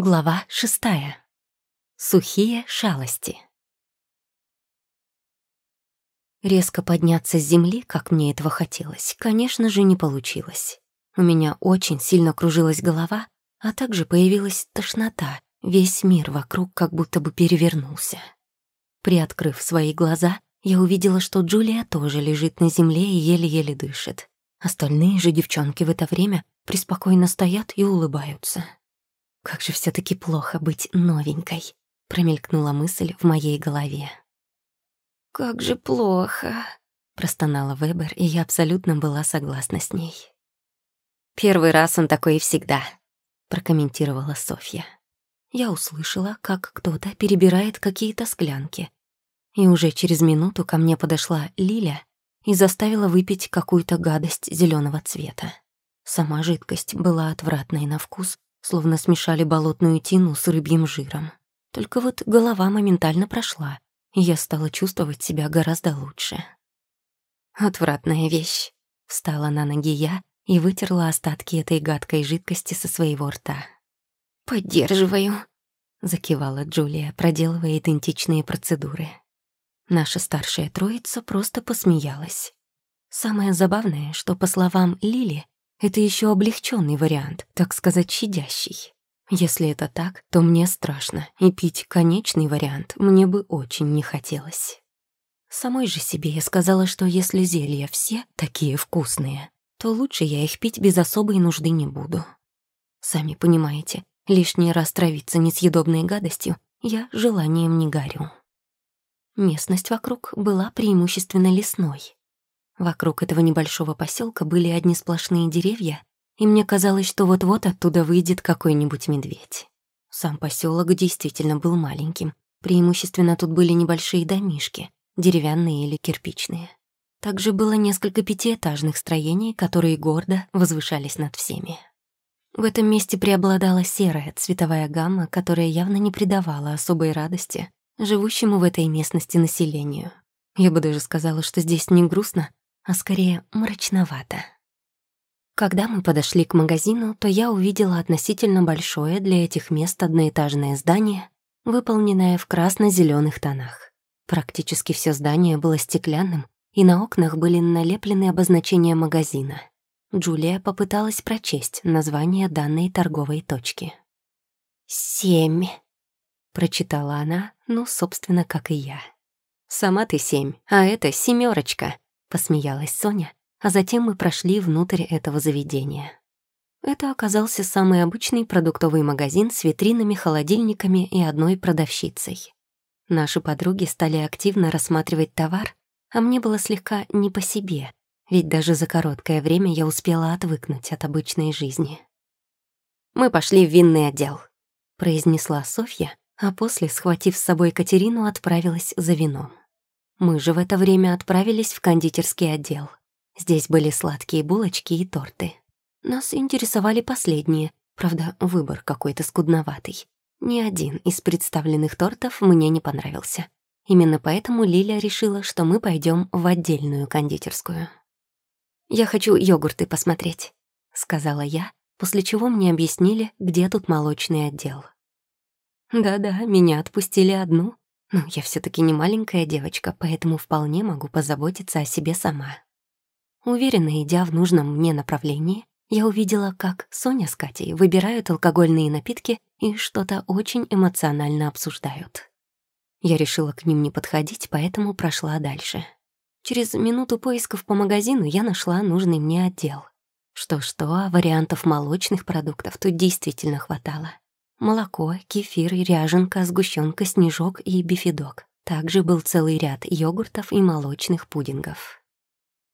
Глава шестая. Сухие шалости. Резко подняться с земли, как мне этого хотелось, конечно же, не получилось. У меня очень сильно кружилась голова, а также появилась тошнота. Весь мир вокруг как будто бы перевернулся. Приоткрыв свои глаза, я увидела, что Джулия тоже лежит на земле и еле-еле дышит. Остальные же девчонки в это время преспокойно стоят и улыбаются. Как же все таки плохо быть новенькой, промелькнула мысль в моей голове. Как же плохо, простонала Вебер, и я абсолютно была согласна с ней. Первый раз он такой и всегда, прокомментировала Софья. Я услышала, как кто-то перебирает какие-то склянки. И уже через минуту ко мне подошла Лиля и заставила выпить какую-то гадость зеленого цвета. Сама жидкость была отвратной на вкус, словно смешали болотную тину с рыбьим жиром. Только вот голова моментально прошла, и я стала чувствовать себя гораздо лучше. «Отвратная вещь», — встала на ноги я и вытерла остатки этой гадкой жидкости со своего рта. «Поддерживаю», — закивала Джулия, проделывая идентичные процедуры. Наша старшая троица просто посмеялась. Самое забавное, что, по словам Лили, это еще облегченный вариант, так сказать, щадящий. Если это так, то мне страшно, и пить конечный вариант мне бы очень не хотелось. Самой же себе я сказала, что если зелья все такие вкусные, то лучше я их пить без особой нужды не буду. Сами понимаете, лишний раз травиться несъедобной гадостью я желанием не горю. Местность вокруг была преимущественно лесной. Вокруг этого небольшого поселка были одни сплошные деревья, и мне казалось, что вот-вот оттуда выйдет какой-нибудь медведь. Сам поселок действительно был маленьким. Преимущественно тут были небольшие домишки, деревянные или кирпичные. Также было несколько пятиэтажных строений, которые гордо возвышались над всеми. В этом месте преобладала серая цветовая гамма, которая явно не придавала особой радости живущему в этой местности населению. Я бы даже сказала, что здесь не грустно, а скорее мрачновато. Когда мы подошли к магазину, то я увидела относительно большое для этих мест одноэтажное здание, выполненное в красно зеленых тонах. Практически все здание было стеклянным, и на окнах были налеплены обозначения магазина. Джулия попыталась прочесть название данной торговой точки. «Семь», — прочитала она, ну, собственно, как и я. «Сама ты семь, а это семерочка, посмеялась Соня, а затем мы прошли внутрь этого заведения. Это оказался самый обычный продуктовый магазин с витринами, холодильниками и одной продавщицей. Наши подруги стали активно рассматривать товар, а мне было слегка не по себе, ведь даже за короткое время я успела отвыкнуть от обычной жизни. «Мы пошли в винный отдел», — произнесла Софья, а после, схватив с собой Катерину, отправилась за вином. Мы же в это время отправились в кондитерский отдел. Здесь были сладкие булочки и торты. Нас интересовали последние, правда, выбор какой-то скудноватый. Ни один из представленных тортов мне не понравился. Именно поэтому Лиля решила, что мы пойдем в отдельную кондитерскую. «Я хочу йогурты посмотреть», — сказала я, после чего мне объяснили, где тут молочный отдел. Да-да, меня отпустили одну, но я все таки не маленькая девочка, поэтому вполне могу позаботиться о себе сама. Уверенно идя в нужном мне направлении, я увидела, как Соня с Катей выбирают алкогольные напитки и что-то очень эмоционально обсуждают. Я решила к ним не подходить, поэтому прошла дальше. Через минуту поисков по магазину я нашла нужный мне отдел. Что-что, а вариантов молочных продуктов тут действительно хватало. Молоко, кефир, ряженка, сгущенка, снежок и бифидок. Также был целый ряд йогуртов и молочных пудингов.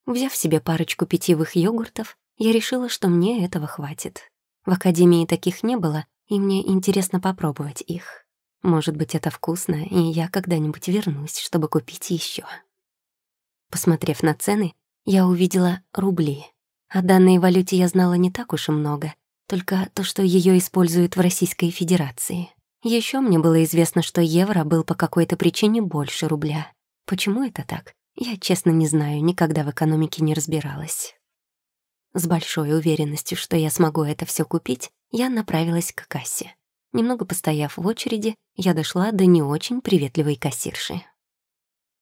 Взяв себе парочку питьевых йогуртов, я решила, что мне этого хватит. В академии таких не было, и мне интересно попробовать их. Может быть, это вкусно, и я когда-нибудь вернусь, чтобы купить еще. Посмотрев на цены, я увидела рубли. О данной валюте я знала не так уж и много, только то, что ее используют в Российской Федерации. Еще мне было известно, что евро был по какой-то причине больше рубля. Почему это так? Я, честно, не знаю, никогда в экономике не разбиралась. С большой уверенностью, что я смогу это все купить, я направилась к кассе. Немного постояв в очереди, я дошла до не очень приветливой кассирши.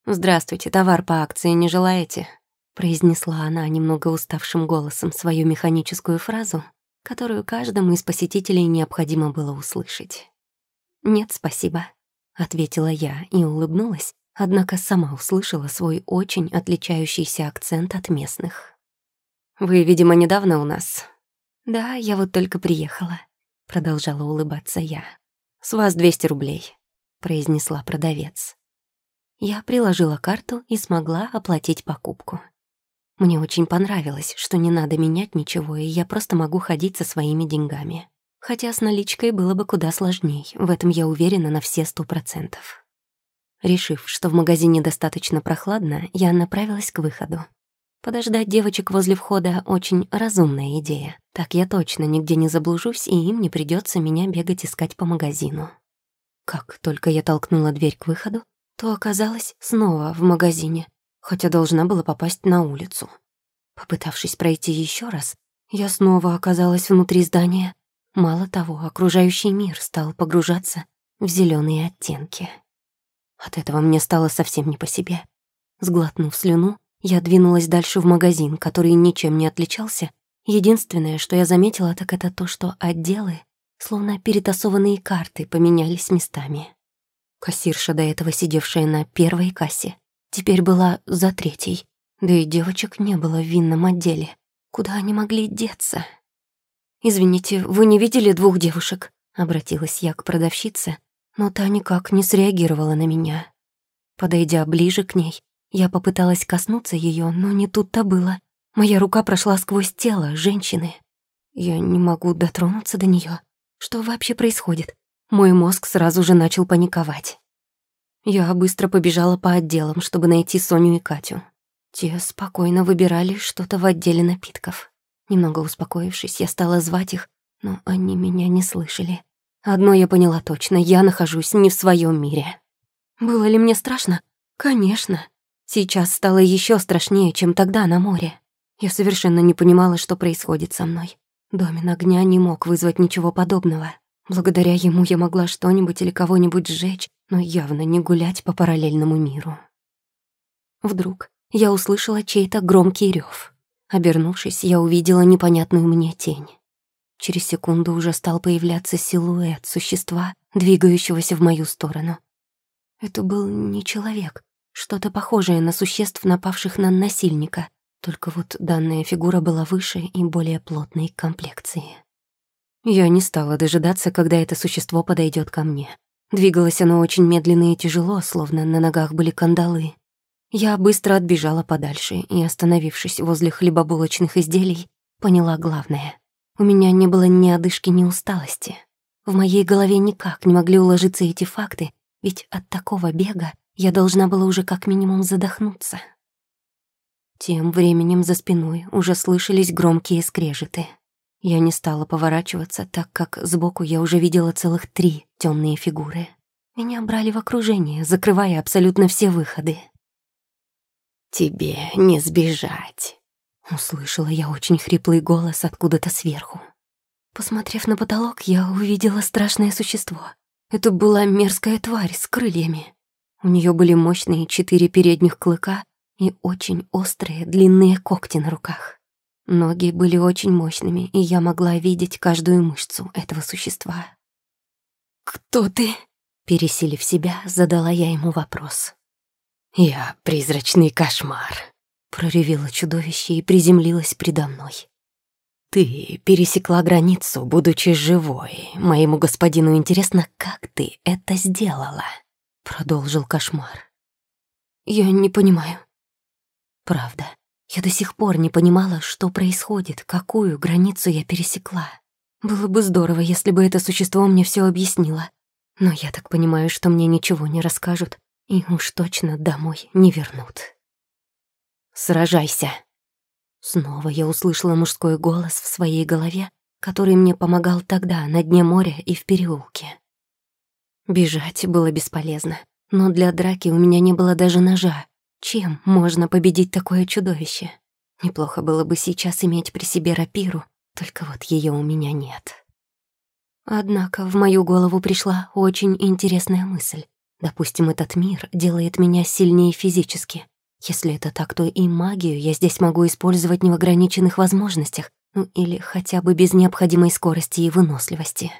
«Здравствуйте, товар по акции не желаете?» произнесла она немного уставшим голосом свою механическую фразу, которую каждому из посетителей необходимо было услышать. «Нет, спасибо», — ответила я и улыбнулась, однако сама услышала свой очень отличающийся акцент от местных. «Вы, видимо, недавно у нас?» «Да, я вот только приехала», — продолжала улыбаться я. «С вас 200 рублей», — произнесла продавец. Я приложила карту и смогла оплатить покупку. Мне очень понравилось, что не надо менять ничего, и я просто могу ходить со своими деньгами. Хотя с наличкой было бы куда сложней, в этом я уверена на все сто процентов. Решив, что в магазине достаточно прохладно, я направилась к выходу. Подождать девочек возле входа — очень разумная идея. Так я точно нигде не заблужусь, и им не придется меня бегать искать по магазину. Как только я толкнула дверь к выходу, то оказалась снова в магазине, хотя должна была попасть на улицу. Попытавшись пройти еще раз, я снова оказалась внутри здания. Мало того, окружающий мир стал погружаться в зеленые оттенки. От этого мне стало совсем не по себе. Сглотнув слюну, я двинулась дальше в магазин, который ничем не отличался. Единственное, что я заметила, так это то, что отделы, словно перетасованные карты, поменялись местами. Кассирша, до этого сидевшая на первой кассе, теперь была за третьей. Да и девочек не было в винном отделе. Куда они могли деться? «Извините, вы не видели двух девушек?» Обратилась я к продавщице, но та никак не среагировала на меня. Подойдя ближе к ней, я попыталась коснуться ее, но не тут-то было. Моя рука прошла сквозь тело женщины. Я не могу дотронуться до нее. Что вообще происходит? Мой мозг сразу же начал паниковать. Я быстро побежала по отделам, чтобы найти Соню и Катю. Те спокойно выбирали что-то в отделе напитков. Немного успокоившись, я стала звать их, но они меня не слышали. Одно я поняла точно, я нахожусь не в своем мире. Было ли мне страшно? Конечно. Сейчас стало еще страшнее, чем тогда на море. Я совершенно не понимала, что происходит со мной. Домен огня не мог вызвать ничего подобного. Благодаря ему я могла что-нибудь или кого-нибудь сжечь, но явно не гулять по параллельному миру. Вдруг я услышала чей-то громкий рев. Обернувшись, я увидела непонятную мне тень. Через секунду уже стал появляться силуэт существа, двигающегося в мою сторону. Это был не человек, что-то похожее на существ, напавших на насильника, только вот данная фигура была выше и более плотной комплекции. Я не стала дожидаться, когда это существо подойдет ко мне. Двигалось оно очень медленно и тяжело, словно на ногах были кандалы. Я быстро отбежала подальше и, остановившись возле хлебобулочных изделий, поняла главное. У меня не было ни одышки, ни усталости. В моей голове никак не могли уложиться эти факты, ведь от такого бега я должна была уже как минимум задохнуться. Тем временем за спиной уже слышались громкие скрежеты — я не стала поворачиваться, так как сбоку я уже видела целых три темные фигуры. Меня брали в окружение, закрывая абсолютно все выходы. «Тебе не сбежать», — услышала я очень хриплый голос откуда-то сверху. Посмотрев на потолок, я увидела страшное существо. Это была мерзкая тварь с крыльями. У нее были мощные четыре передних клыка и очень острые длинные когти на руках. Ноги были очень мощными, и я могла видеть каждую мышцу этого существа. «Кто ты?» Пересилив себя, задала я ему вопрос. «Я призрачный кошмар», — проревело чудовище и приземлилось предо мной. «Ты пересекла границу, будучи живой. Моему господину интересно, как ты это сделала?» — продолжил кошмар. «Я не понимаю». «Правда, я до сих пор не понимала, что происходит, какую границу я пересекла. Было бы здорово, если бы это существо мне все объяснило. Но я так понимаю, что мне ничего не расскажут и уж точно домой не вернут. «Сражайся!» Снова я услышала мужской голос в своей голове, который мне помогал тогда на дне моря и в переулке. Бежать было бесполезно, но для драки у меня не было даже ножа, чем можно победить такое чудовище? Неплохо было бы сейчас иметь при себе рапиру, только вот ее у меня нет. Однако в мою голову пришла очень интересная мысль. Допустим, этот мир делает меня сильнее физически. Если это так, то и магию я здесь могу использовать не в ограниченных возможностях, ну или хотя бы без необходимой скорости и выносливости.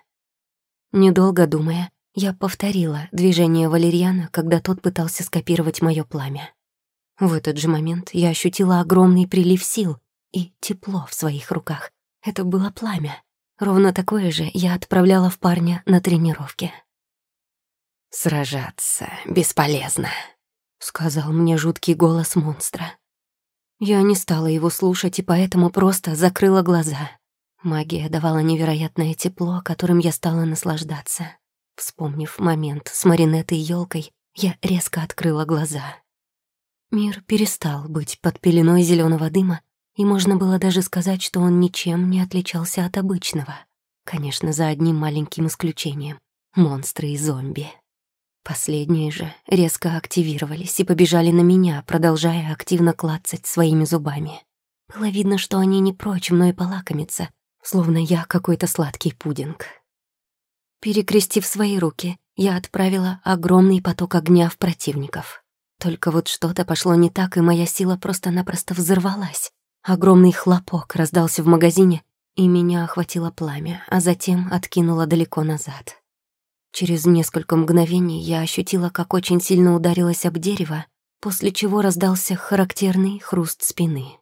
Недолго думая, я повторила движение Валерьяна, когда тот пытался скопировать моё пламя. В этот же момент я ощутила огромный прилив сил и тепло в своих руках. Это было пламя. Ровно такое же я отправляла в парня на тренировке. «Сражаться бесполезно», — сказал мне жуткий голос монстра. Я не стала его слушать и поэтому просто закрыла глаза. Магия давала невероятное тепло, которым я стала наслаждаться. Вспомнив момент с Маринетой и ёлкой, я резко открыла глаза. Мир перестал быть под пеленой зеленого дыма, и можно было даже сказать, что он ничем не отличался от обычного. Конечно, за одним маленьким исключением — монстры и зомби. Последние же резко активировались и побежали на меня, продолжая активно клацать своими зубами. Было видно, что они не прочь мной полакомиться, словно я какой-то сладкий пудинг. Перекрестив свои руки, я отправила огромный поток огня в противников. Только вот что-то пошло не так, и моя сила просто-напросто взорвалась. Огромный хлопок раздался в магазине, и меня охватило пламя, а затем откинуло далеко назад. Через несколько мгновений я ощутила, как очень сильно ударилась об дерево, после чего раздался характерный хруст спины.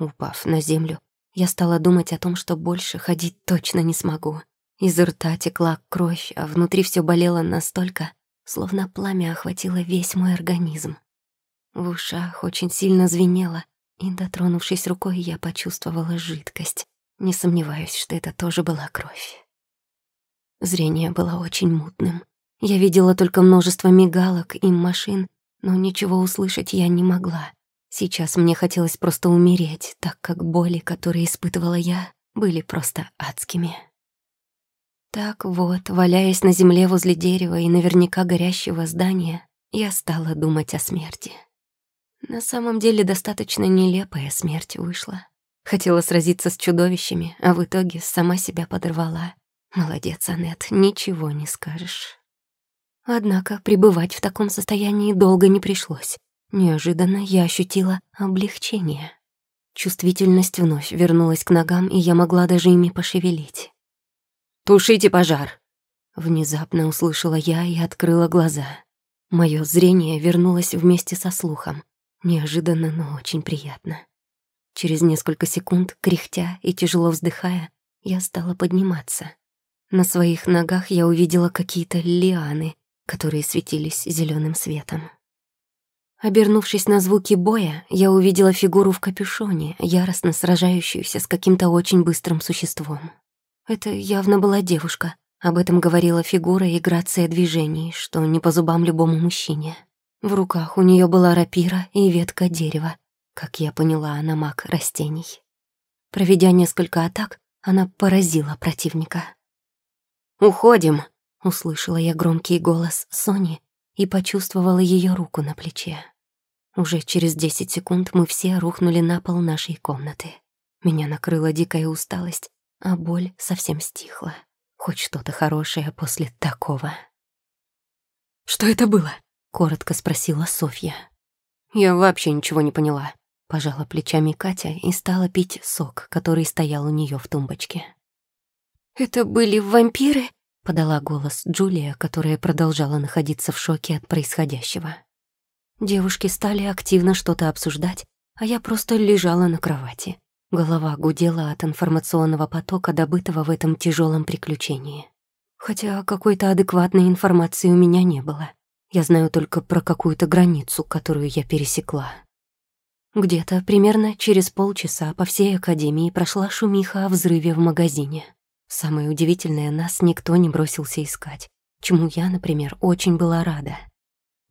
Упав на землю, я стала думать о том, что больше ходить точно не смогу. Из рта текла кровь, а внутри все болело настолько, словно пламя охватило весь мой организм. В ушах очень сильно звенело, и, дотронувшись рукой, я почувствовала жидкость. Не сомневаюсь, что это тоже была кровь. Зрение было очень мутным. Я видела только множество мигалок и машин, но ничего услышать я не могла. Сейчас мне хотелось просто умереть, так как боли, которые испытывала я, были просто адскими. Так вот, валяясь на земле возле дерева и наверняка горящего здания, я стала думать о смерти. На самом деле достаточно нелепая смерть вышла. Хотела сразиться с чудовищами, а в итоге сама себя подорвала. Молодец, Аннет, ничего не скажешь. Однако пребывать в таком состоянии долго не пришлось. Неожиданно я ощутила облегчение. Чувствительность вновь вернулась к ногам, и я могла даже ими пошевелить. «Тушите пожар!» Внезапно услышала я и открыла глаза. Моё зрение вернулось вместе со слухом. Неожиданно, но очень приятно. Через несколько секунд, кряхтя и тяжело вздыхая, я стала подниматься. На своих ногах я увидела какие-то лианы, которые светились зеленым светом. Обернувшись на звуки боя, я увидела фигуру в капюшоне, яростно сражающуюся с каким-то очень быстрым существом. Это явно была девушка. Об этом говорила фигура и грация движений, что не по зубам любому мужчине. В руках у нее была рапира и ветка дерева. Как я поняла, она маг растений. Проведя несколько атак, она поразила противника. «Уходим!» — услышала я громкий голос Сони и почувствовала ее руку на плече. Уже через десять секунд мы все рухнули на пол нашей комнаты. Меня накрыла дикая усталость, а боль совсем стихла. Хоть что-то хорошее после такого. «Что это было?» — коротко спросила Софья. «Я вообще ничего не поняла», — пожала плечами Катя и стала пить сок, который стоял у нее в тумбочке. «Это были вампиры?» — подала голос Джулия, которая продолжала находиться в шоке от происходящего. Девушки стали активно что-то обсуждать, а я просто лежала на кровати. Голова гудела от информационного потока, добытого в этом тяжелом приключении. Хотя какой-то адекватной информации у меня не было. Я знаю только про какую-то границу, которую я пересекла. Где-то примерно через полчаса по всей академии прошла шумиха о взрыве в магазине. Самое удивительное, нас никто не бросился искать, чему я, например, очень была рада.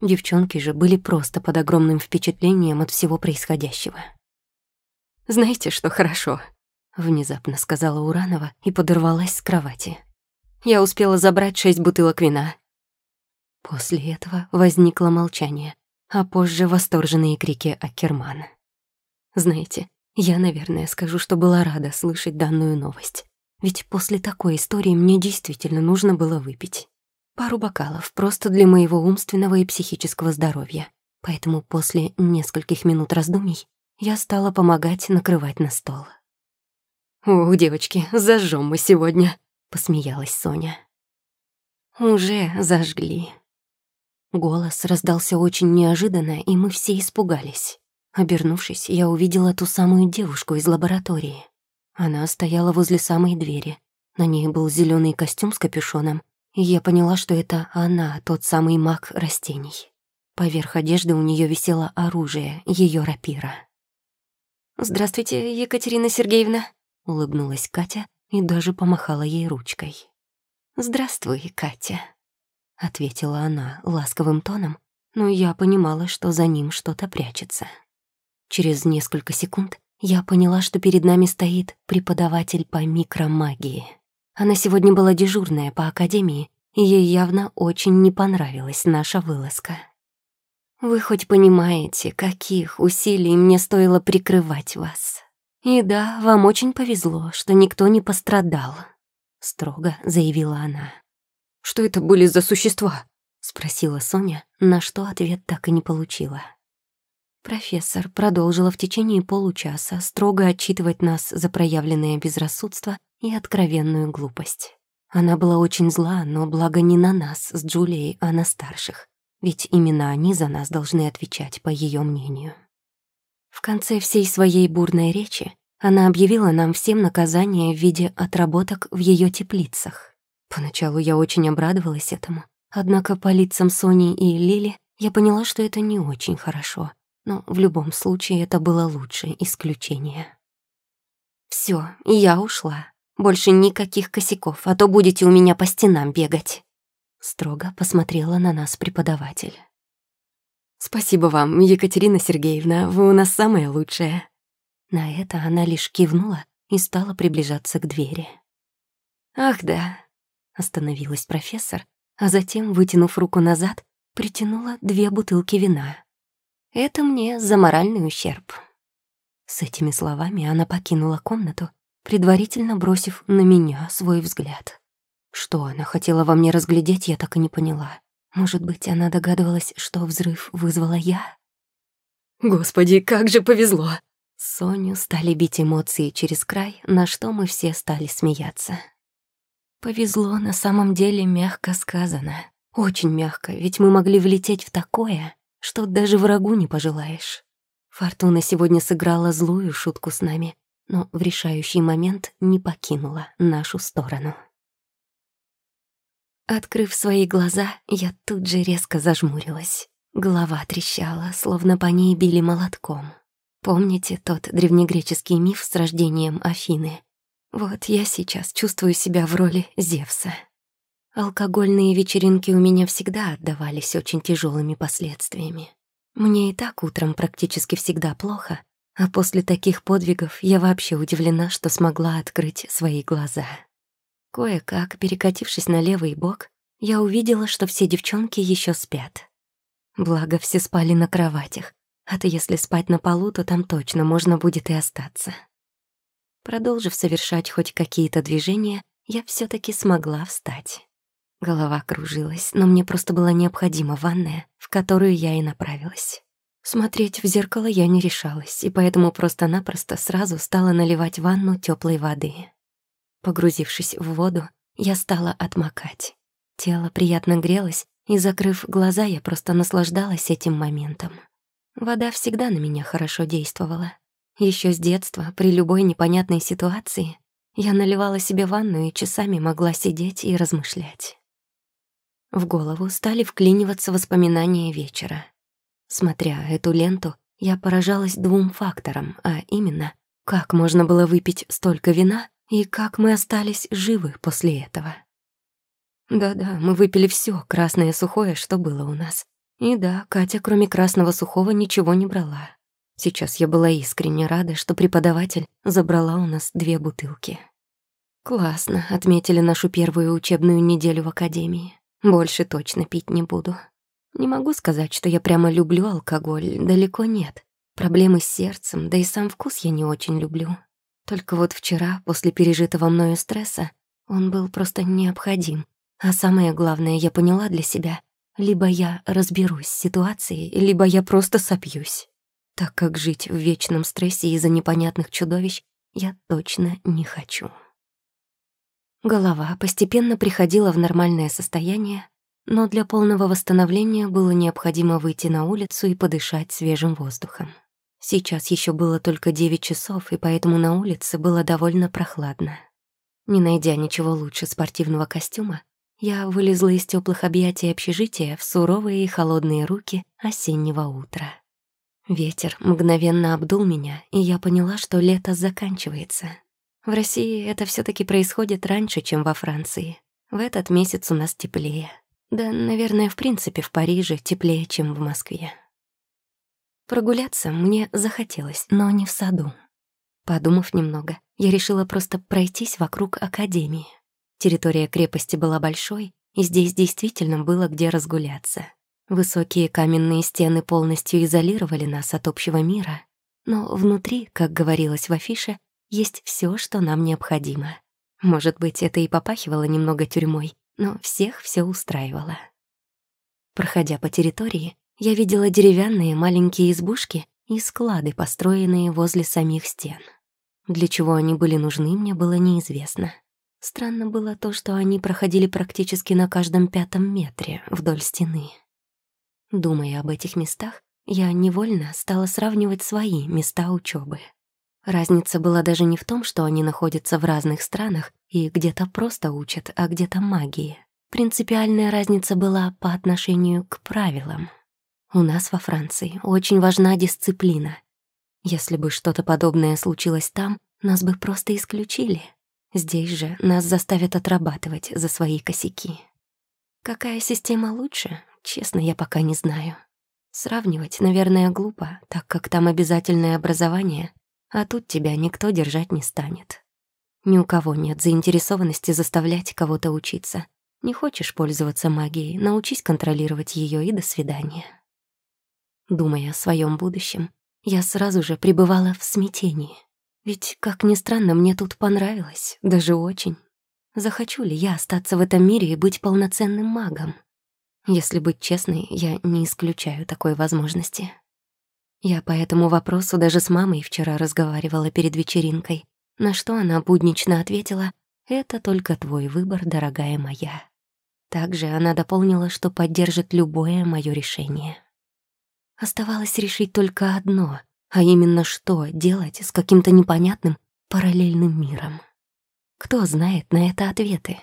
Девчонки же были просто под огромным впечатлением от всего происходящего. Знаете, что хорошо?» — внезапно сказала Уранова и подорвалась с кровати. «Я успела забрать шесть бутылок вина». После этого возникло молчание, а позже восторженные крики Акермана. Знаете, я, наверное, скажу, что была рада слышать данную новость. ведь после такой истории мне действительно нужно было выпить. Пару бокалов, просто для моего умственного и психического здоровья. Поэтому после нескольких минут раздумий я стала помогать накрывать на стол. «Ух, девочки, зажжем мы сегодня», — посмеялась Соня. «Уже зажгли». Голос раздался очень неожиданно, и мы все испугались. Обернувшись, я увидела ту самую девушку из лаборатории. Она стояла возле самой двери. На ней был зеленый костюм с капюшоном, и я поняла, что это она, тот самый маг растений. Поверх одежды у нее висело оружие, ее рапира. «Здравствуйте, Екатерина Сергеевна», — улыбнулась Катя и даже помахала ей ручкой. «Здравствуй, Катя», — ответила она ласковым тоном, но я понимала, что за ним что-то прячется. Через несколько секунд я поняла, что перед нами стоит преподаватель по микромагии. Она сегодня была дежурная по академии, и ей явно очень не понравилась наша вылазка. Вы хоть понимаете, каких усилий мне стоило прикрывать вас? И да, вам очень повезло, что никто не пострадал, строго заявила она. Что это были за существа? спросила Соня, на что ответ так и не получила. Профессор продолжила в течение получаса строго отчитывать нас за проявленное безрассудство и откровенную глупость. Она была очень зла, но благо не на нас с Джулией, а на старших. Ведь именно они за нас должны отвечать, по ее мнению. В конце всей своей бурной речи она объявила нам всем наказание в виде отработок в ее теплицах. Поначалу я очень обрадовалась этому, однако по лицам Сони и Лили я поняла, что это не очень хорошо, но в любом случае это было лучшее исключение. Все, я ушла. Больше никаких косяков, а то будете у меня по стенам бегать. Строго посмотрела на нас преподаватель. «Спасибо вам, Екатерина Сергеевна, вы у нас самая лучшая». На это она лишь кивнула и стала приближаться к двери. «Ах да», — остановилась профессор, а затем, вытянув руку назад, притянула две бутылки вина. Это мне за моральный ущерб. С этими словами она покинула комнату, предварительно бросив на меня свой взгляд. Что она хотела во мне разглядеть, я так и не поняла. Может быть, она догадывалась, что взрыв вызвала я? Господи, как же повезло! Соню стали бить эмоции через край, на что мы все стали смеяться. Повезло на самом деле мягко сказано. Очень мягко, ведь мы могли влететь в такое, что даже врагу не пожелаешь. Фортуна сегодня сыграла злую шутку с нами, но в решающий момент не покинула нашу сторону. Открыв свои глаза, я тут же резко зажмурилась. Голова трещала, словно по ней били молотком. Помните тот древнегреческий миф с рождением Афины? Вот я сейчас чувствую себя в роли Зевса. Алкогольные вечеринки у меня всегда отдавались очень тяжелыми последствиями. Мне и так утром практически всегда плохо, а после таких подвигов я вообще удивлена, что смогла открыть свои глаза. Кое-как, перекатившись на левый бок, я увидела, что все девчонки еще спят. Благо, все спали на кроватях, а то если спать на полу, то там точно можно будет и остаться. Продолжив совершать хоть какие-то движения, я все таки смогла встать. Голова кружилась, но мне просто была необходима ванная, в которую я и направилась. Смотреть в зеркало я не решалась, и поэтому просто-напросто сразу стала наливать ванну теплой воды. Погрузившись в воду, я стала отмокать. Тело приятно грелось, и, закрыв глаза, я просто наслаждалась этим моментом. Вода всегда на меня хорошо действовала. Еще с детства, при любой непонятной ситуации, я наливала себе ванну и часами могла сидеть и размышлять. В голову стали вклиниваться воспоминания вечера. Смотря эту ленту, я поражалась двум факторам, а именно, как можно было выпить столько вина и как мы остались живы после этого. Да-да, мы выпили все красное сухое, что было у нас. И да, Катя, кроме красного сухого, ничего не брала. Сейчас я была искренне рада, что преподаватель забрала у нас две бутылки. Классно отметили нашу первую учебную неделю в академии. Больше точно пить не буду. Не могу сказать, что я прямо люблю алкоголь, далеко нет. Проблемы с сердцем, да и сам вкус я не очень люблю. Только вот вчера, после пережитого мною стресса, он был просто необходим. А самое главное, я поняла для себя, либо я разберусь с ситуацией, либо я просто сопьюсь. Так как жить в вечном стрессе из-за непонятных чудовищ я точно не хочу. Голова постепенно приходила в нормальное состояние, но для полного восстановления было необходимо выйти на улицу и подышать свежим воздухом. Сейчас еще было только 9 часов, и поэтому на улице было довольно прохладно. Не найдя ничего лучше спортивного костюма, я вылезла из теплых объятий общежития в суровые и холодные руки осеннего утра. Ветер мгновенно обдул меня, и я поняла, что лето заканчивается. В России это все таки происходит раньше, чем во Франции. В этот месяц у нас теплее. Да, наверное, в принципе, в Париже теплее, чем в Москве. Прогуляться мне захотелось, но не в саду. Подумав немного, я решила просто пройтись вокруг академии. Территория крепости была большой, и здесь действительно было где разгуляться. Высокие каменные стены полностью изолировали нас от общего мира, но внутри, как говорилось в афише, есть все, что нам необходимо. Может быть, это и попахивало немного тюрьмой, но всех все устраивало. Проходя по территории, я видела деревянные маленькие избушки и склады, построенные возле самих стен. Для чего они были нужны, мне было неизвестно. Странно было то, что они проходили практически на каждом пятом метре вдоль стены. Думая об этих местах, я невольно стала сравнивать свои места учебы. Разница была даже не в том, что они находятся в разных странах и где-то просто учат, а где-то магии. Принципиальная разница была по отношению к правилам. У нас во Франции очень важна дисциплина. Если бы что-то подобное случилось там, нас бы просто исключили. Здесь же нас заставят отрабатывать за свои косяки. Какая система лучше, честно, я пока не знаю. Сравнивать, наверное, глупо, так как там обязательное образование, а тут тебя никто держать не станет. Ни у кого нет заинтересованности заставлять кого-то учиться. Не хочешь пользоваться магией, научись контролировать ее и до свидания. Думая о своем будущем, я сразу же пребывала в смятении. Ведь, как ни странно, мне тут понравилось, даже очень. Захочу ли я остаться в этом мире и быть полноценным магом? Если быть честной, я не исключаю такой возможности. Я по этому вопросу даже с мамой вчера разговаривала перед вечеринкой, на что она буднично ответила «Это только твой выбор, дорогая моя». Также она дополнила, что поддержит любое моё решение. Оставалось решить только одно а именно что делать с каким-то непонятным параллельным миром. Кто знает на это ответы?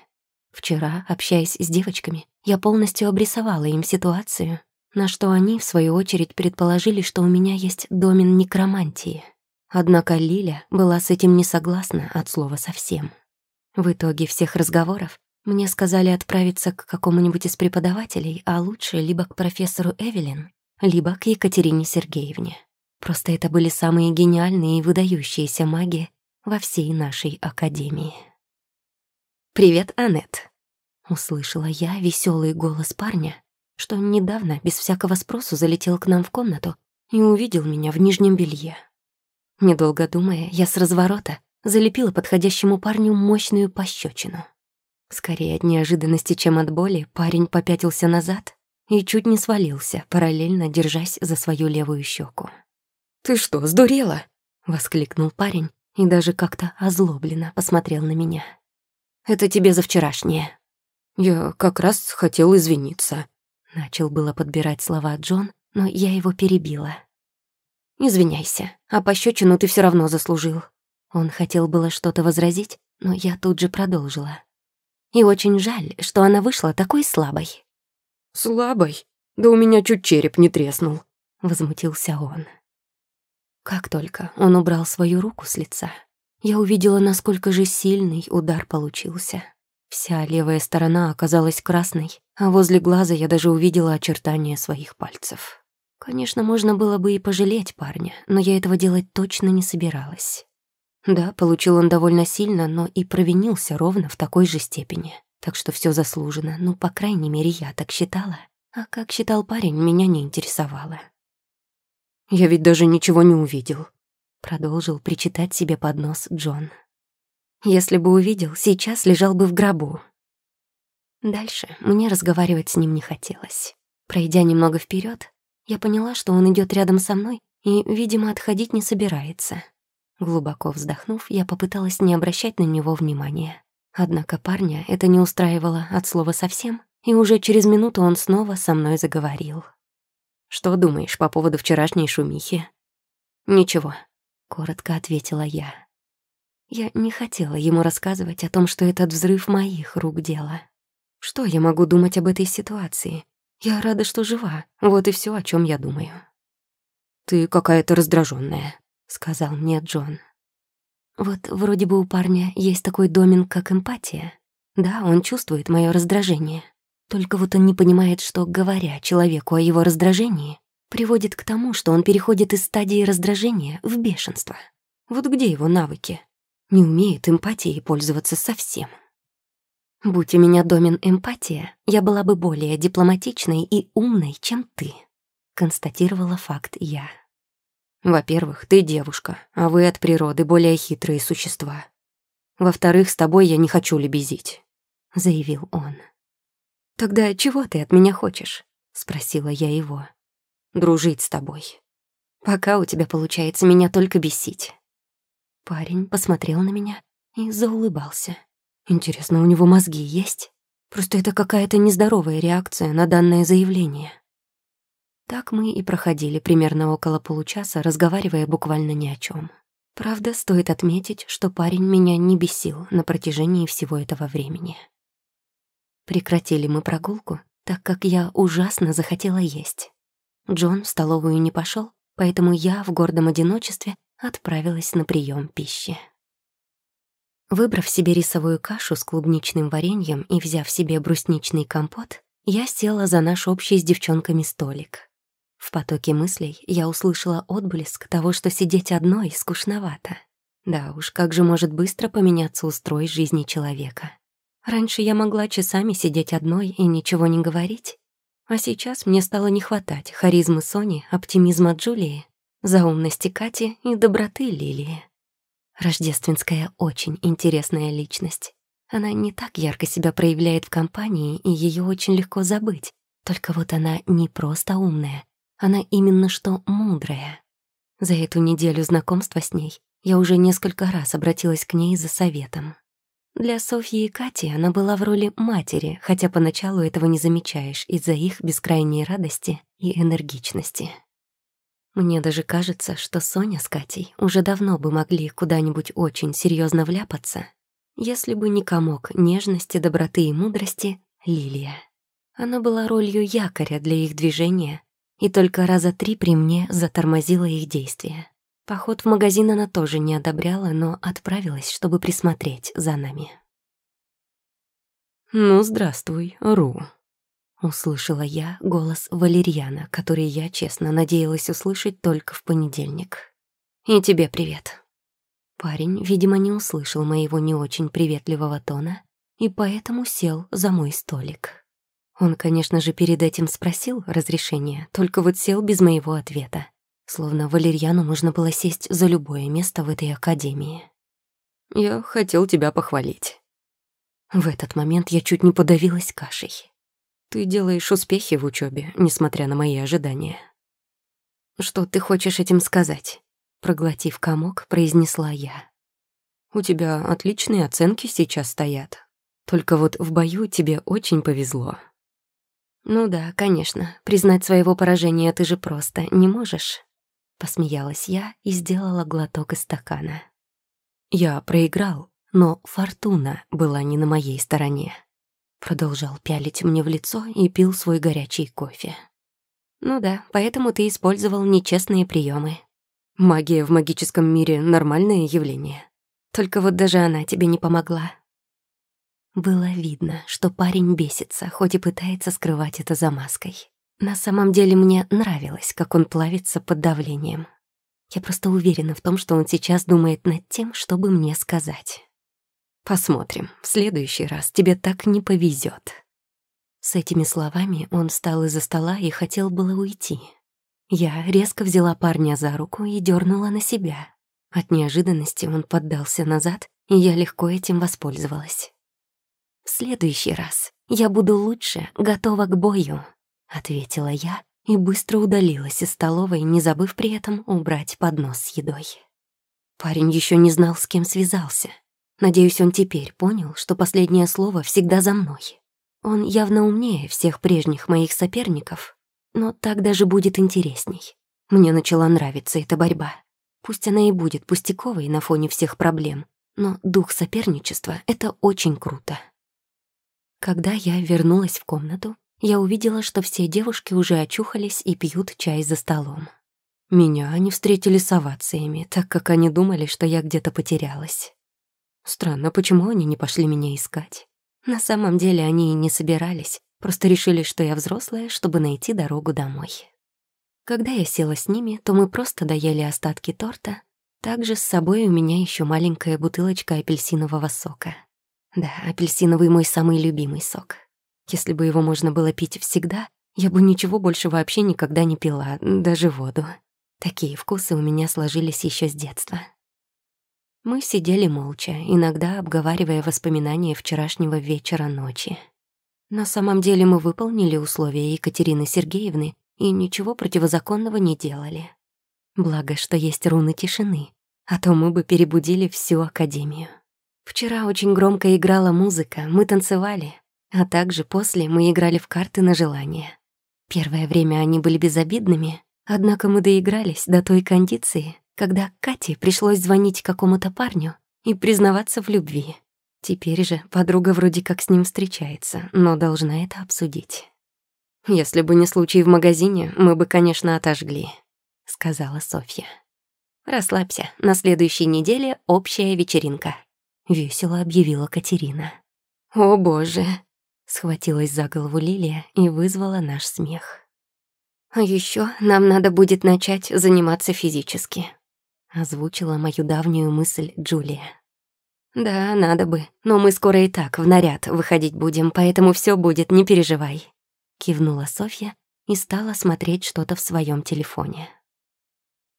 Вчера, общаясь с девочками, я полностью обрисовала им ситуацию, на что они, в свою очередь, предположили, что у меня есть домен некромантии. Однако Лиля была с этим не согласна от слова совсем. В итоге всех разговоров мне сказали отправиться к какому-нибудь из преподавателей, а лучше либо к профессору Эвелин, либо к Екатерине Сергеевне. Просто это были самые гениальные и выдающиеся маги во всей нашей академии. «Привет, Аннет!» — услышала я веселый голос парня, что недавно, без всякого спросу, залетел к нам в комнату и увидел меня в нижнем белье. Недолго думая, я с разворота залепила подходящему парню мощную пощечину. Скорее от неожиданности, чем от боли, парень попятился назад и чуть не свалился, параллельно держась за свою левую щеку. «Ты что, сдурела?» — воскликнул парень и даже как-то озлобленно посмотрел на меня. «Это тебе за вчерашнее». «Я как раз хотел извиниться», — начал было подбирать слова Джон, но я его перебила. «Извиняйся, а пощечину ты все равно заслужил». Он хотел было что-то возразить, но я тут же продолжила. «И очень жаль, что она вышла такой слабой». «Слабой? Да у меня чуть череп не треснул», — возмутился он. Как только он убрал свою руку с лица, я увидела, насколько же сильный удар получился. Вся левая сторона оказалась красной, а возле глаза я даже увидела очертания своих пальцев. Конечно, можно было бы и пожалеть парня, но я этого делать точно не собиралась. Да, получил он довольно сильно, но и провинился ровно в такой же степени. Так что все заслужено, ну, по крайней мере, я так считала. А как считал парень, меня не интересовало. Я ведь даже ничего не увидел. Продолжил причитать себе под нос Джон. «Если бы увидел, сейчас лежал бы в гробу». Дальше мне разговаривать с ним не хотелось. Пройдя немного вперед, я поняла, что он идет рядом со мной и, видимо, отходить не собирается. Глубоко вздохнув, я попыталась не обращать на него внимания. Однако парня это не устраивало от слова совсем, и уже через минуту он снова со мной заговорил. «Что думаешь по поводу вчерашней шумихи?» «Ничего», — коротко ответила я. Я не хотела ему рассказывать о том, что этот взрыв моих рук дело. Что я могу думать об этой ситуации? Я рада, что жива. Вот и все, о чем я думаю. «Ты какая-то раздраженная, сказал мне Джон. Вот вроде бы у парня есть такой домен, как эмпатия. Да, он чувствует мое раздражение. Только вот он не понимает, что, говоря человеку о его раздражении, приводит к тому, что он переходит из стадии раздражения в бешенство. Вот где его навыки? Не умеет эмпатией пользоваться совсем. Будь у меня домен эмпатия, я была бы более дипломатичной и умной, чем ты, констатировала факт я. Во-первых, ты девушка, а вы от природы более хитрые существа. Во-вторых, с тобой я не хочу лебезить, заявил он. Тогда чего ты от меня хочешь? спросила я его. Дружить с тобой. Пока у тебя получается меня только бесить. Парень посмотрел на меня и заулыбался. Интересно, у него мозги есть? Просто это какая-то нездоровая реакция на данное заявление. Так мы и проходили примерно около получаса, разговаривая буквально ни о чем. Правда, стоит отметить, что парень меня не бесил на протяжении всего этого времени. Прекратили мы прогулку, так как я ужасно захотела есть. Джон в столовую не пошел, поэтому я в гордом одиночестве отправилась на прием пищи. Выбрав себе рисовую кашу с клубничным вареньем и взяв себе брусничный компот, я села за наш общий с девчонками столик. В потоке мыслей я услышала отблеск того, что сидеть одной скучновато. Да уж, как же может быстро поменяться устрой жизни человека. Раньше я могла часами сидеть одной и ничего не говорить, а сейчас мне стало не хватать харизмы Сони, оптимизма Джулии, заумности Кати и доброты Лилии. Рождественская очень интересная личность. Она не так ярко себя проявляет в компании, и ее очень легко забыть. Только вот она не просто умная, она именно что мудрая. За эту неделю знакомства с ней я уже несколько раз обратилась к ней за советом. Для Софьи и Кати она была в роли матери, хотя поначалу этого не замечаешь из-за их бескрайней радости и энергичности. Мне даже кажется, что Соня с Катей уже давно бы могли куда-нибудь очень серьезно вляпаться, если бы не комок нежности, доброты и мудрости Лилия. Она была ролью якоря для их движения и только раза три при мне затормозила их действия. Поход в магазин она тоже не одобряла, но отправилась, чтобы присмотреть за нами. «Ну, здравствуй, Ру», Услышала я голос Валерьяна, который я, честно, надеялась услышать только в понедельник. «И тебе привет». Парень, видимо, не услышал моего не очень приветливого тона и поэтому сел за мой столик. Он, конечно же, перед этим спросил разрешения, только вот сел без моего ответа. Словно Валерьяну можно было сесть за любое место в этой академии. «Я хотел тебя похвалить». В этот момент я чуть не подавилась кашей. Ты делаешь успехи в учебе, несмотря на мои ожидания. Что ты хочешь этим сказать? Проглотив комок, произнесла я. У тебя отличные оценки сейчас стоят. Только вот в бою тебе очень повезло. Ну да, конечно, признать своего поражения ты же просто не можешь. Посмеялась я и сделала глоток из стакана. Я проиграл, но фортуна была не на моей стороне. Продолжал пялить мне в лицо и пил свой горячий кофе. «Ну да, поэтому ты использовал нечестные приемы. Магия в магическом мире — нормальное явление. Только вот даже она тебе не помогла». Было видно, что парень бесится, хоть и пытается скрывать это за маской. На самом деле мне нравилось, как он плавится под давлением. Я просто уверена в том, что он сейчас думает над тем, чтобы мне сказать. Посмотрим, в следующий раз тебе так не повезет. С этими словами он встал из-за стола и хотел было уйти. Я резко взяла парня за руку и дернула на себя. От неожиданности он поддался назад, и я легко этим воспользовалась. «В следующий раз я буду лучше, готова к бою», — ответила я и быстро удалилась из столовой, не забыв при этом убрать поднос с едой. Парень еще не знал, с кем связался. Надеюсь, он теперь понял, что последнее слово всегда за мной. Он явно умнее всех прежних моих соперников, но так даже будет интересней. Мне начала нравиться эта борьба. Пусть она и будет пустяковой на фоне всех проблем, но дух соперничества — это очень круто. Когда я вернулась в комнату, я увидела, что все девушки уже очухались и пьют чай за столом. Меня они встретили с овациями, так как они думали, что я где-то потерялась. Странно, почему они не пошли меня искать? На самом деле они и не собирались, просто решили, что я взрослая, чтобы найти дорогу домой. Когда я села с ними, то мы просто доели остатки торта. Также с собой у меня еще маленькая бутылочка апельсинового сока. Да, апельсиновый мой самый любимый сок. Если бы его можно было пить всегда, я бы ничего больше вообще никогда не пила, даже воду. Такие вкусы у меня сложились еще с детства. Мы сидели молча, иногда обговаривая воспоминания вчерашнего вечера ночи. На самом деле мы выполнили условия Екатерины Сергеевны и ничего противозаконного не делали. Благо, что есть руны тишины, а то мы бы перебудили всю Академию. Вчера очень громко играла музыка, мы танцевали, а также после мы играли в карты на желание. Первое время они были безобидными, Однако мы доигрались до той кондиции, когда Кате пришлось звонить какому-то парню и признаваться в любви. Теперь же подруга вроде как с ним встречается, но должна это обсудить. «Если бы не случай в магазине, мы бы, конечно, отожгли», — сказала Софья. «Расслабься, на следующей неделе общая вечеринка», — весело объявила Катерина. «О, боже!» — схватилась за голову Лилия и вызвала наш смех. А еще нам надо будет начать заниматься физически», — озвучила мою давнюю мысль Джулия. «Да, надо бы, но мы скоро и так в наряд выходить будем, поэтому все будет, не переживай», — кивнула Софья и стала смотреть что-то в своем телефоне.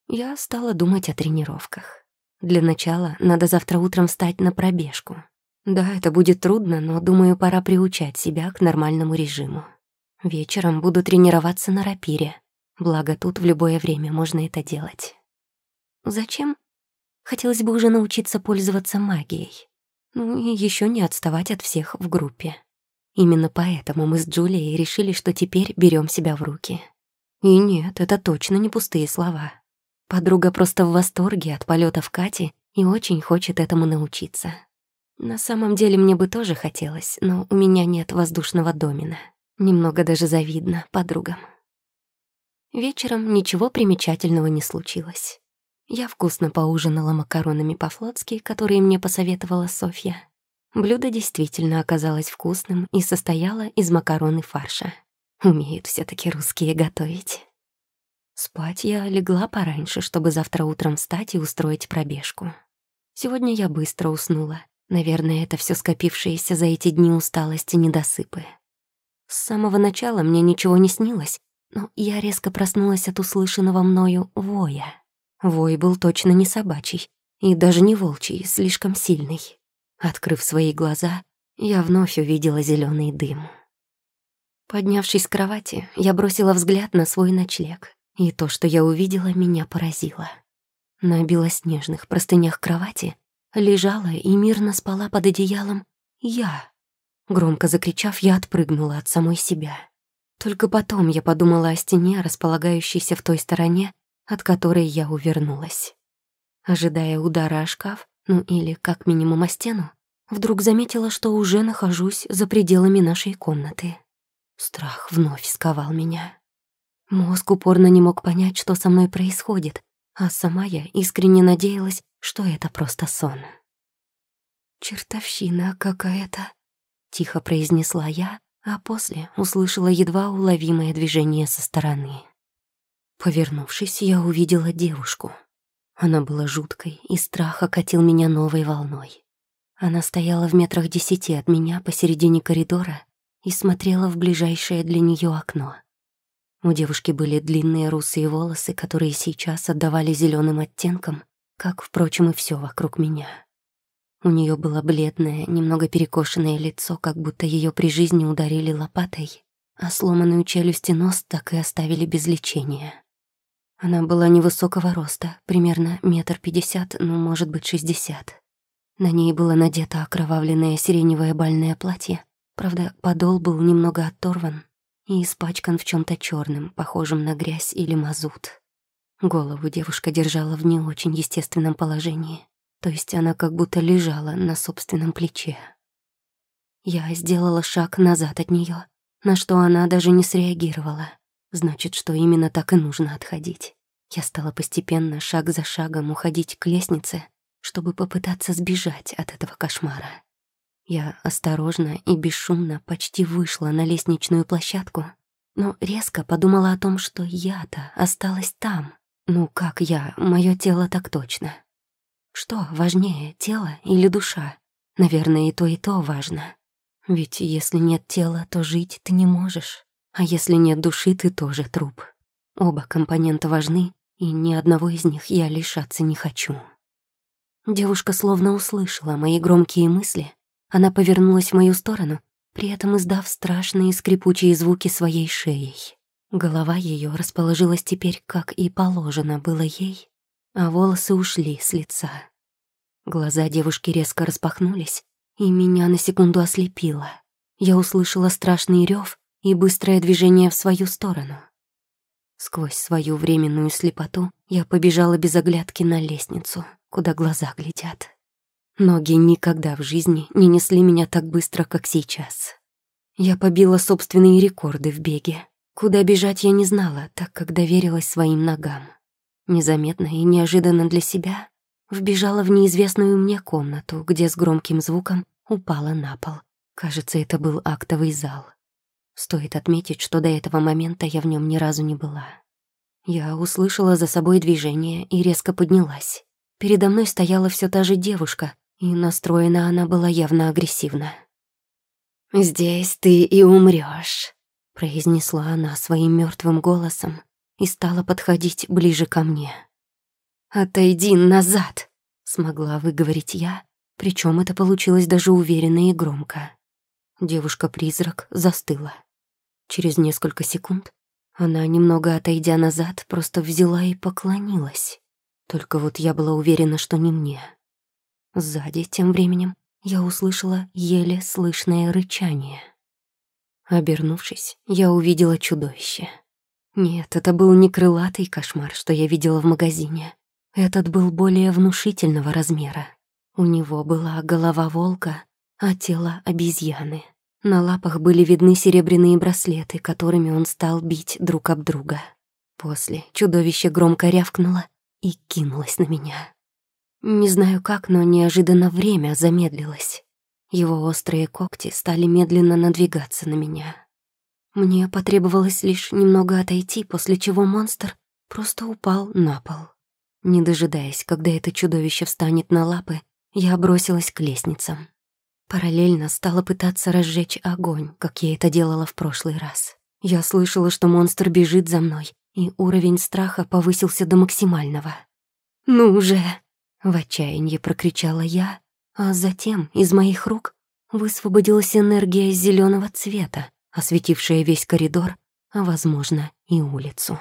Я стала думать о тренировках. Для начала надо завтра утром встать на пробежку. Да, это будет трудно, но, думаю, пора приучать себя к нормальному режиму. Вечером буду тренироваться на рапире. Благо, тут в любое время можно это делать. Зачем? Хотелось бы уже научиться пользоваться магией. Ну и еще не отставать от всех в группе. Именно поэтому мы с Джулией решили, что теперь берем себя в руки. И нет, это точно не пустые слова. Подруга просто в восторге от полетов Кати и очень хочет этому научиться. На самом деле мне бы тоже хотелось, но у меня нет воздушного домина. Немного даже завидно подругам. Вечером ничего примечательного не случилось. Я вкусно поужинала макаронами по-флотски, которые мне посоветовала Софья. Блюдо действительно оказалось вкусным и состояло из макарон и фарша. Умеют все таки русские готовить. Спать я легла пораньше, чтобы завтра утром встать и устроить пробежку. Сегодня я быстро уснула. Наверное, это все скопившееся за эти дни усталости недосыпы. С самого начала мне ничего не снилось, но я резко проснулась от услышанного мною воя. Вой был точно не собачий и даже не волчий, слишком сильный. Открыв свои глаза, я вновь увидела зеленый дым. Поднявшись с кровати, я бросила взгляд на свой ночлег, и то, что я увидела, меня поразило. На белоснежных простынях кровати лежала и мирно спала под одеялом я. Громко закричав, я отпрыгнула от самой себя. Только потом я подумала о стене, располагающейся в той стороне, от которой я увернулась. Ожидая удара о шкаф, ну или как минимум о стену, вдруг заметила, что уже нахожусь за пределами нашей комнаты. Страх вновь сковал меня. Мозг упорно не мог понять, что со мной происходит, а сама я искренне надеялась, что это просто сон. «Чертовщина какая-то», — тихо произнесла я, а после услышала едва уловимое движение со стороны. Повернувшись, я увидела девушку. Она была жуткой, и страх окатил меня новой волной. Она стояла в метрах десяти от меня посередине коридора и смотрела в ближайшее для нее окно. У девушки были длинные русые волосы, которые сейчас отдавали зеленым оттенком, как, впрочем, и все вокруг меня. У нее было бледное, немного перекошенное лицо, как будто ее при жизни ударили лопатой, а сломанную челюсть и нос так и оставили без лечения. Она была невысокого роста, примерно метр пятьдесят, ну, может быть, шестьдесят. На ней было надето окровавленное сиреневое бальное платье, правда, подол был немного оторван и испачкан в чем то черном, похожем на грязь или мазут. Голову девушка держала в не очень естественном положении, то есть она как будто лежала на собственном плече. Я сделала шаг назад от нее, на что она даже не среагировала. Значит, что именно так и нужно отходить. Я стала постепенно, шаг за шагом, уходить к лестнице, чтобы попытаться сбежать от этого кошмара. Я осторожно и бесшумно почти вышла на лестничную площадку, но резко подумала о том, что я-то осталась там. Ну, как я, мое тело так точно. Что важнее, тело или душа? Наверное, и то, и то важно. Ведь если нет тела, то жить ты не можешь. А если нет души, ты тоже труп. Оба компонента важны, и ни одного из них я лишаться не хочу. Девушка словно услышала мои громкие мысли. Она повернулась в мою сторону, при этом издав страшные скрипучие звуки своей шеей. Голова ее расположилась теперь, как и положено было ей, а волосы ушли с лица. Глаза девушки резко распахнулись, и меня на секунду ослепило. Я услышала страшный рев и быстрое движение в свою сторону. Сквозь свою временную слепоту я побежала без оглядки на лестницу, куда глаза глядят. Ноги никогда в жизни не несли меня так быстро, как сейчас. Я побила собственные рекорды в беге. Куда бежать я не знала, так как доверилась своим ногам. Незаметно и неожиданно для себя вбежала в неизвестную мне комнату, где с громким звуком упала на пол. Кажется, это был актовый зал. Стоит отметить, что до этого момента я в нем ни разу не была. Я услышала за собой движение и резко поднялась. Передо мной стояла все та же девушка, и настроена она была явно агрессивно. «Здесь ты и умрешь, произнесла она своим мертвым голосом и стала подходить ближе ко мне. «Отойди назад!» — смогла выговорить я, причем это получилось даже уверенно и громко. Девушка-призрак застыла. Через несколько секунд она, немного отойдя назад, просто взяла и поклонилась. Только вот я была уверена, что не мне. Сзади, тем временем, я услышала еле слышное рычание. Обернувшись, я увидела чудовище. Нет, это был не крылатый кошмар, что я видела в магазине. Этот был более внушительного размера. У него была голова волка, а тело обезьяны. На лапах были видны серебряные браслеты, которыми он стал бить друг об друга. После чудовище громко рявкнуло и кинулось на меня. Не знаю как, но неожиданно время замедлилось. Его острые когти стали медленно надвигаться на меня. Мне потребовалось лишь немного отойти, после чего монстр просто упал на пол. Не дожидаясь, когда это чудовище встанет на лапы, я бросилась к лестницам. Параллельно стала пытаться разжечь огонь, как я это делала в прошлый раз. Я слышала, что монстр бежит за мной, и уровень страха повысился до максимального. «Ну же!» — в отчаянии прокричала я, а затем из моих рук высвободилась энергия зеленого цвета, осветившая весь коридор, а, возможно, и улицу.